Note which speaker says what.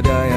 Speaker 1: tiada